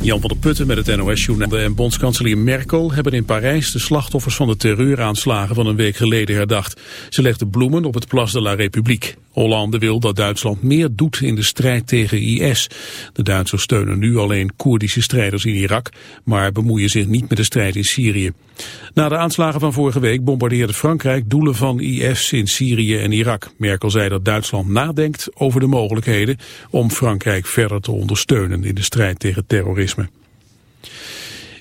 Jan van der Putten met het NOS-journaal en bondskanselier Merkel hebben in Parijs de slachtoffers van de terreuraanslagen van een week geleden herdacht. Ze legden bloemen op het Place de la République. Hollande wil dat Duitsland meer doet in de strijd tegen IS. De Duitsers steunen nu alleen Koerdische strijders in Irak, maar bemoeien zich niet met de strijd in Syrië. Na de aanslagen van vorige week bombardeerde Frankrijk doelen van IS in Syrië en Irak. Merkel zei dat Duitsland nadenkt over de mogelijkheden om Frankrijk verder te ondersteunen in de strijd tegen terrorisme.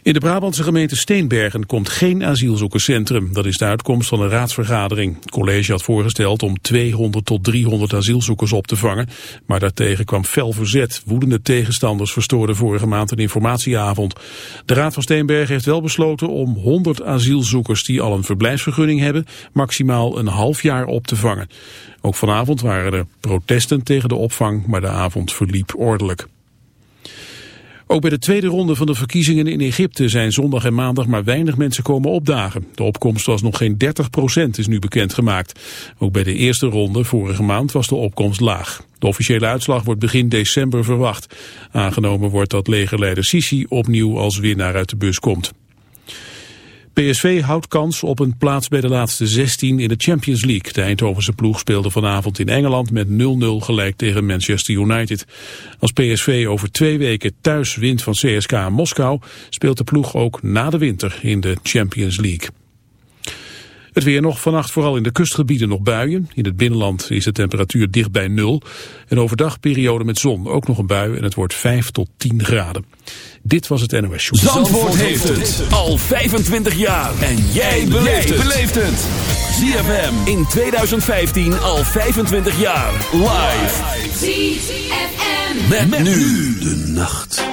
In de Brabantse gemeente Steenbergen komt geen asielzoekerscentrum. Dat is de uitkomst van een raadsvergadering. Het college had voorgesteld om 200 tot 300 asielzoekers op te vangen. Maar daartegen kwam fel verzet. Woedende tegenstanders verstoorden vorige maand een informatieavond. De Raad van Steenbergen heeft wel besloten om 100 asielzoekers die al een verblijfsvergunning hebben... maximaal een half jaar op te vangen. Ook vanavond waren er protesten tegen de opvang, maar de avond verliep ordelijk. Ook bij de tweede ronde van de verkiezingen in Egypte zijn zondag en maandag maar weinig mensen komen opdagen. De opkomst was nog geen 30 procent, is nu bekendgemaakt. Ook bij de eerste ronde vorige maand was de opkomst laag. De officiële uitslag wordt begin december verwacht. Aangenomen wordt dat legerleider Sisi opnieuw als winnaar uit de bus komt. PSV houdt kans op een plaats bij de laatste 16 in de Champions League. De Eindhovense ploeg speelde vanavond in Engeland met 0-0 gelijk tegen Manchester United. Als PSV over twee weken thuis wint van CSKA Moskou... speelt de ploeg ook na de winter in de Champions League. Het weer nog vannacht vooral in de kustgebieden nog buien. In het binnenland is de temperatuur dicht bij nul. En overdag periode met zon, ook nog een bui en het wordt 5 tot 10 graden. Dit was het NOS Show. Zandvoort, Zandvoort heeft het al 25 jaar. En jij beleeft het. ZFM in 2015 al 25 jaar. Live. ZFM. Met, met nu de nacht.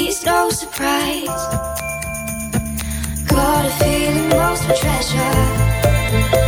It's no surprise. Got a feeling most of treasure.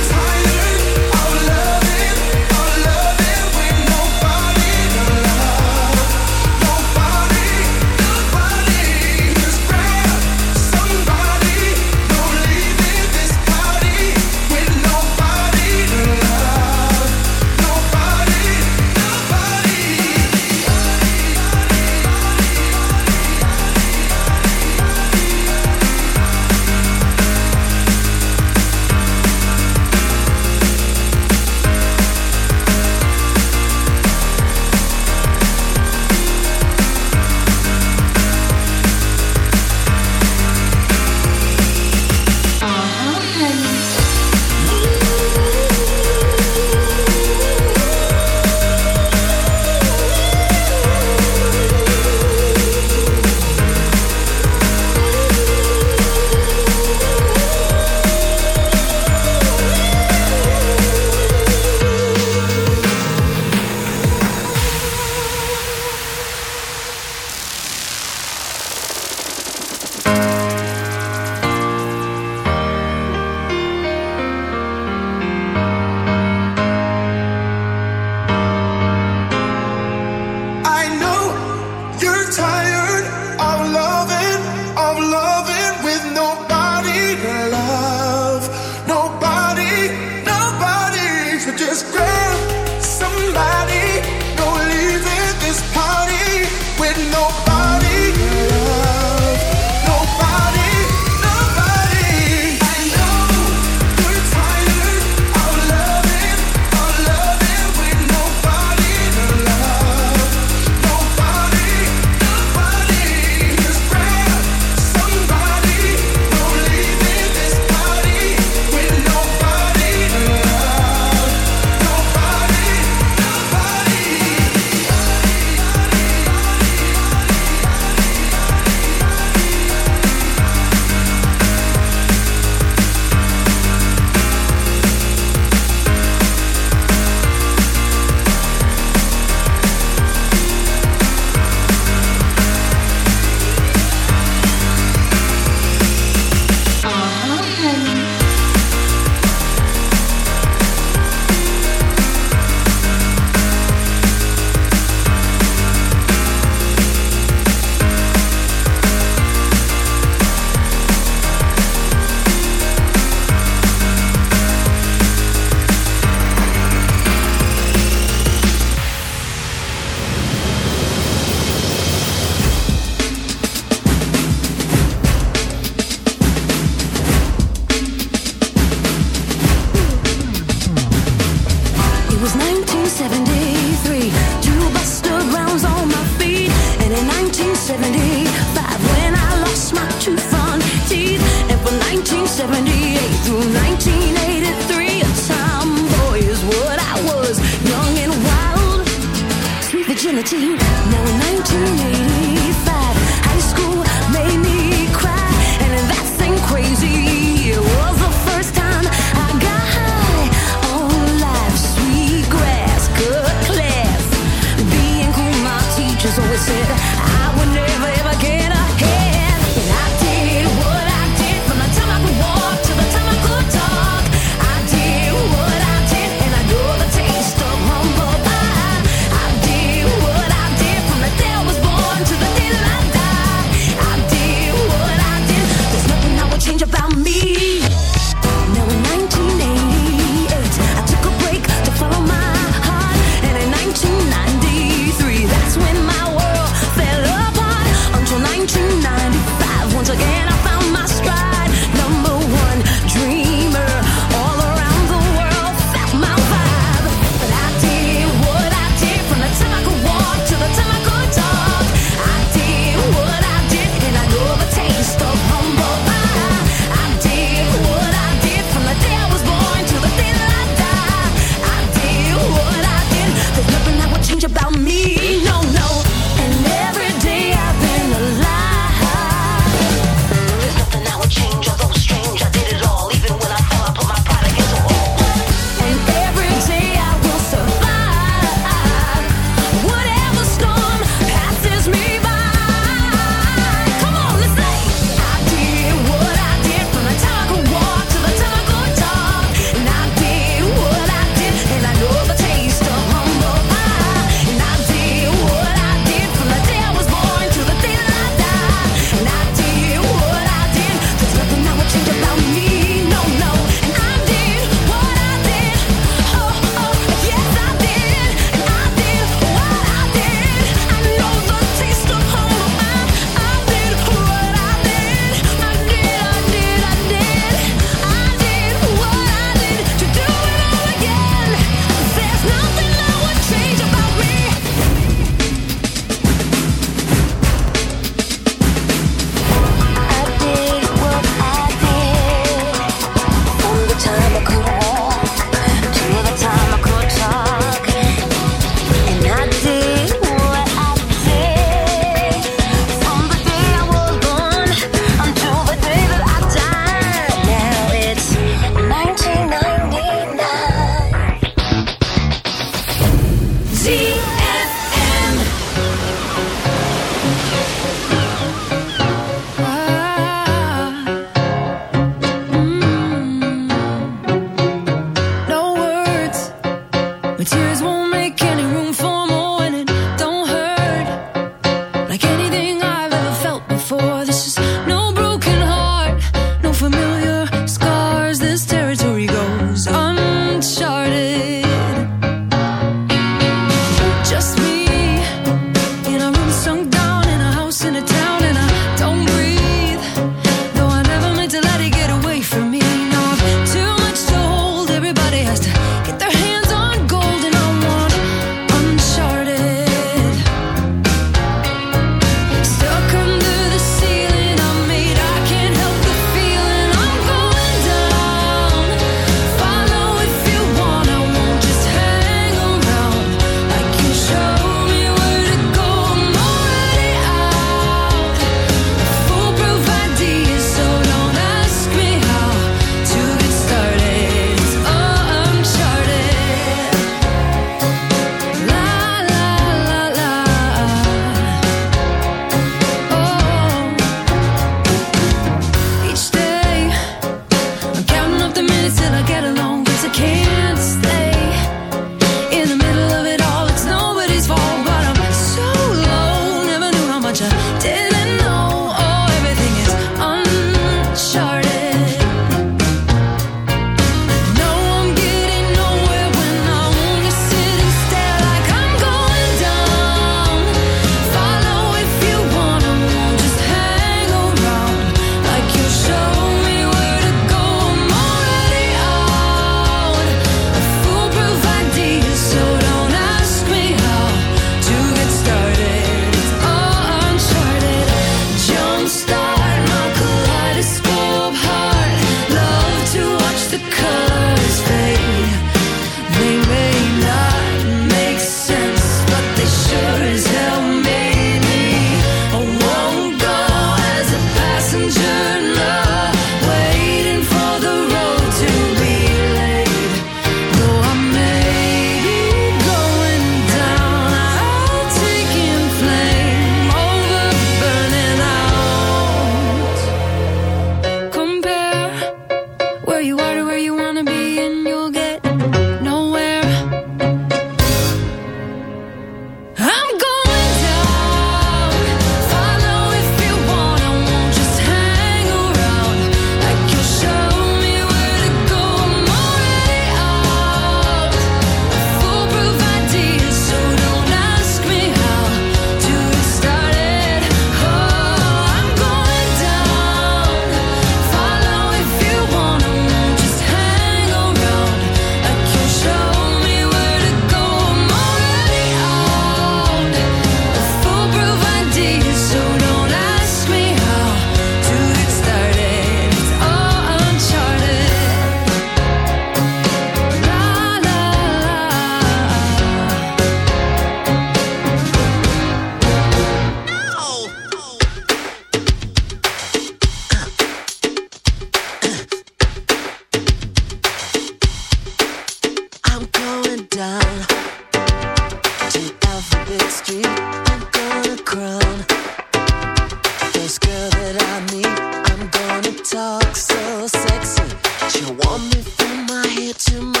talk so sexy. She want me from my head to my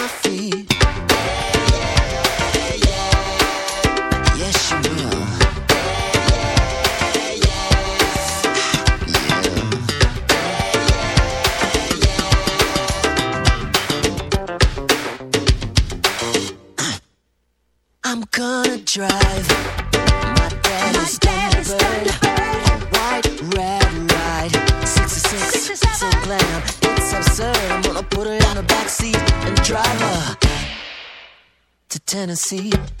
Tennessee.